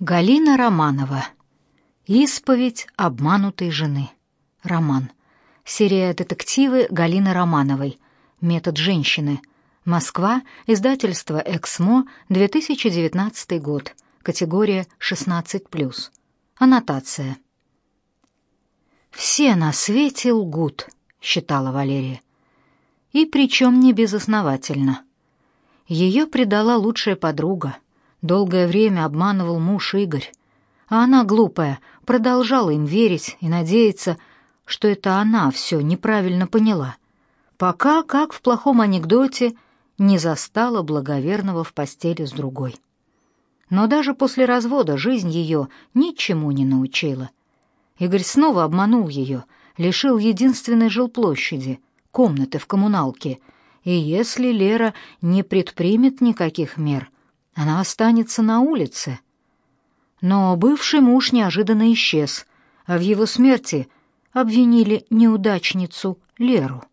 Галина Романова. Исповедь обманутой жены. Роман. Серия детективы Галины Романовой. Метод женщины. Москва. Издательство Эксмо. 2019 год. Категория 16+. Аннотация. Все на свете лгут, считала Валерия. И причем не безосновательно. Ее предала лучшая подруга. Долгое время обманывал муж Игорь, а она, глупая, продолжала им верить и надеяться, что это она все неправильно поняла, пока, как в плохом анекдоте, не застала благоверного в постели с другой. Но даже после развода жизнь ее ничему не научила. Игорь снова обманул ее, лишил единственной жилплощади, комнаты в коммуналке, и если Лера не предпримет никаких мер, она останется на улице. Но бывший муж неожиданно исчез, а в его смерти обвинили неудачницу Леру.